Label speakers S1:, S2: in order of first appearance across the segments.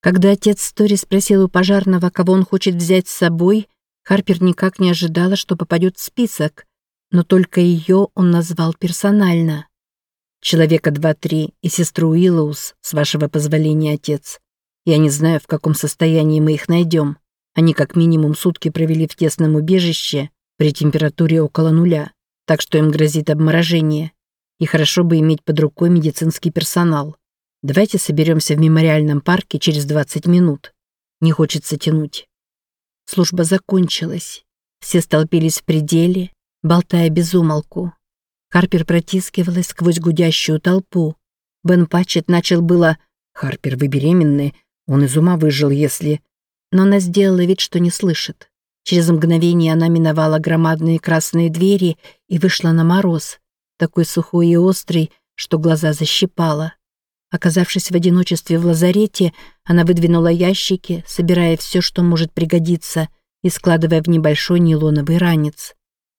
S1: Когда отец Стори спросил у пожарного, кого он хочет взять с собой, Харпер никак не ожидала, что попадет в список, но только ее он назвал персонально. «Человека два-три и сестру Уиллоус, с вашего позволения, отец. Я не знаю, в каком состоянии мы их найдем. Они как минимум сутки провели в тесном убежище при температуре около нуля, так что им грозит обморожение. И хорошо бы иметь под рукой медицинский персонал. Давайте соберемся в мемориальном парке через 20 минут. Не хочется тянуть. Служба закончилась. Все столпились в пределе, болтая без умолку. Харпер протискивалась сквозь гудящую толпу. Бен Патчет начал было «Харпер, вы беременны? Он из ума выжил, если...» Но она сделала вид, что не слышит. Через мгновение она миновала громадные красные двери и вышла на мороз, такой сухой и острый, что глаза защипала. Оказавшись в одиночестве в лазарете, она выдвинула ящики, собирая все, что может пригодиться, и складывая в небольшой нейлоновый ранец.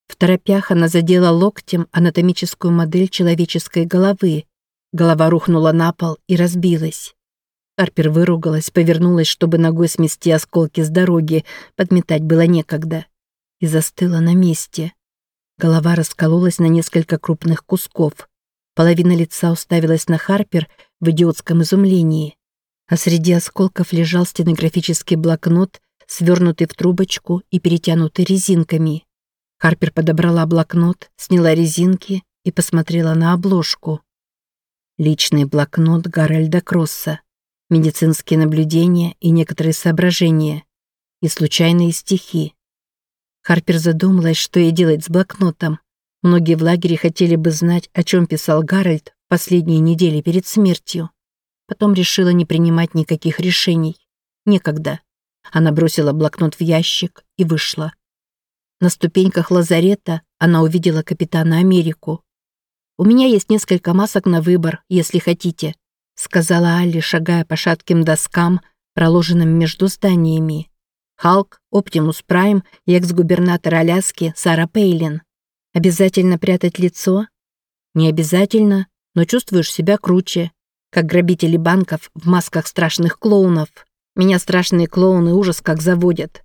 S1: В торопях она задела локтем анатомическую модель человеческой головы. Голова рухнула на пол и разбилась. Арпер выругалась, повернулась, чтобы ногой смести осколки с дороги, подметать было некогда. И застыла на месте. Голова раскололась на несколько крупных кусков. Половина лица уставилась на Харпер в идиотском изумлении. А среди осколков лежал стенографический блокнот, свернутый в трубочку и перетянутый резинками. Харпер подобрала блокнот, сняла резинки и посмотрела на обложку. Личный блокнот Гарольда Кросса. Медицинские наблюдения и некоторые соображения. И случайные стихи. Харпер задумалась, что ей делать с блокнотом. Многие в лагере хотели бы знать, о чем писал Гарольд последние недели перед смертью. Потом решила не принимать никаких решений. Некогда. Она бросила блокнот в ящик и вышла. На ступеньках лазарета она увидела капитана Америку. «У меня есть несколько масок на выбор, если хотите», сказала Алли, шагая по шатким доскам, проложенным между зданиями. Халк, Оптимус Прайм и экс-губернатор Аляски Сара Пейлин. Обязательно прятать лицо? Не обязательно, но чувствуешь себя круче, как грабители банков в масках страшных клоунов. Меня страшные клоуны ужас как заводят.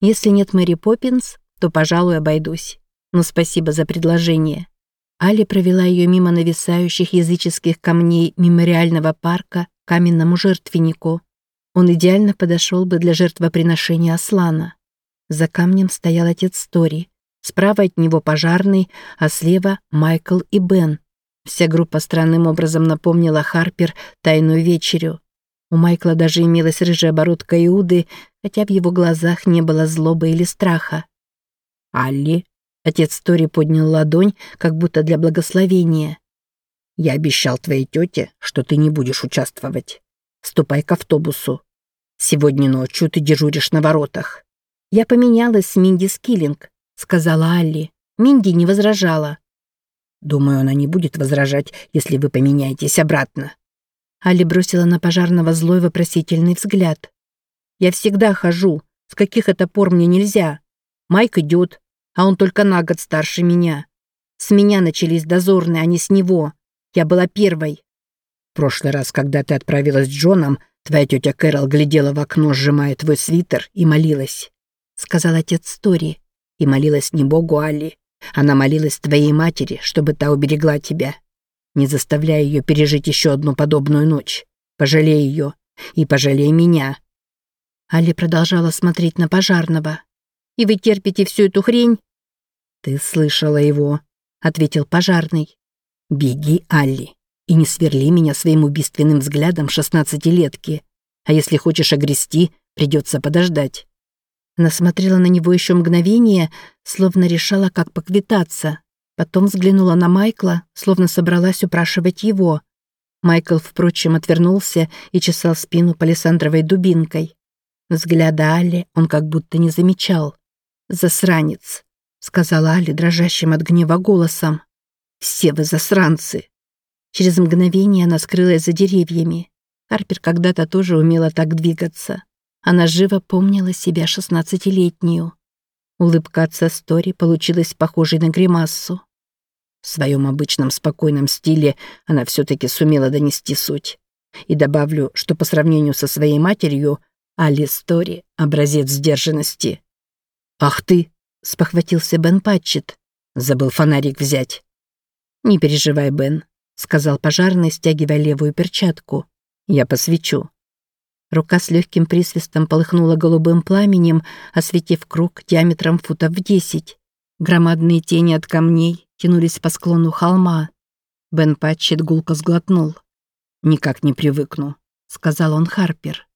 S1: Если нет Мэри Поппинс, то, пожалуй, обойдусь. Но спасибо за предложение. Али провела ее мимо нависающих языческих камней мемориального парка к каменному жертвеннику. Он идеально подошел бы для жертвоприношения Аслана. За камнем стоял отец Тори. Справа от него пожарный, а слева Майкл и Бен. Вся группа странным образом напомнила Харпер тайную вечерю. У Майкла даже имелась рыжая бородка Иуды, хотя в его глазах не было злобы или страха. «Алли?» Отец Тори поднял ладонь, как будто для благословения. «Я обещал твоей тете, что ты не будешь участвовать. Ступай к автобусу. Сегодня ночью ты дежуришь на воротах». «Я поменялась с Минди Скиллинг», — сказала Алли. Минди не возражала. «Думаю, она не будет возражать, если вы поменяетесь обратно». Алли бросила на пожарного злой вопросительный взгляд. «Я всегда хожу. С каких это пор мне нельзя? Майк идет, а он только на год старше меня. С меня начались дозорные, а не с него. Я была первой. В прошлый раз, когда ты отправилась с Джоном, твоя тетя Кэрол глядела в окно, сжимая твой свитер, и молилась. Сказал отец Стори. И молилась не Богу Алли. Она молилась твоей матери, чтобы та уберегла тебя. Не заставляй ее пережить еще одну подобную ночь. Пожалей ее. И пожалей меня. Али продолжала смотреть на пожарного. «И вы терпите всю эту хрень?» «Ты слышала его», — ответил пожарный. «Беги, Алли, и не сверли меня своим убийственным взглядом шестнадцатилетки. А если хочешь огрести, придется подождать». Она смотрела на него еще мгновение, словно решала, как поквитаться. Потом взглянула на Майкла, словно собралась упрашивать его. Майкл, впрочем, отвернулся и чесал спину палисандровой дубинкой. Взгляда Алли он как будто не замечал. «Засранец», сказала Али дрожащим от гнева голосом. «Все вы засранцы!» Через мгновение она скрылась за деревьями. Харпер когда-то тоже умела так двигаться. Она живо помнила себя шестнадцатилетнюю. Улыбка отца Стори получилась похожей на гримассу. В своем обычном спокойном стиле она все-таки сумела донести суть. И добавлю, что по сравнению со своей матерью, Али Стори — образец сдержанности. «Ах ты!» — спохватился Бен Патчет. «Забыл фонарик взять». «Не переживай, Бен», — сказал пожарный, стягивая левую перчатку. «Я посвечу». Рука с легким присвистом полыхнула голубым пламенем, осветив круг диаметром футов в десять. Громадные тени от камней тянулись по склону холма. Бен Патчет гулко сглотнул. «Никак не привыкну», — сказал он Харпер.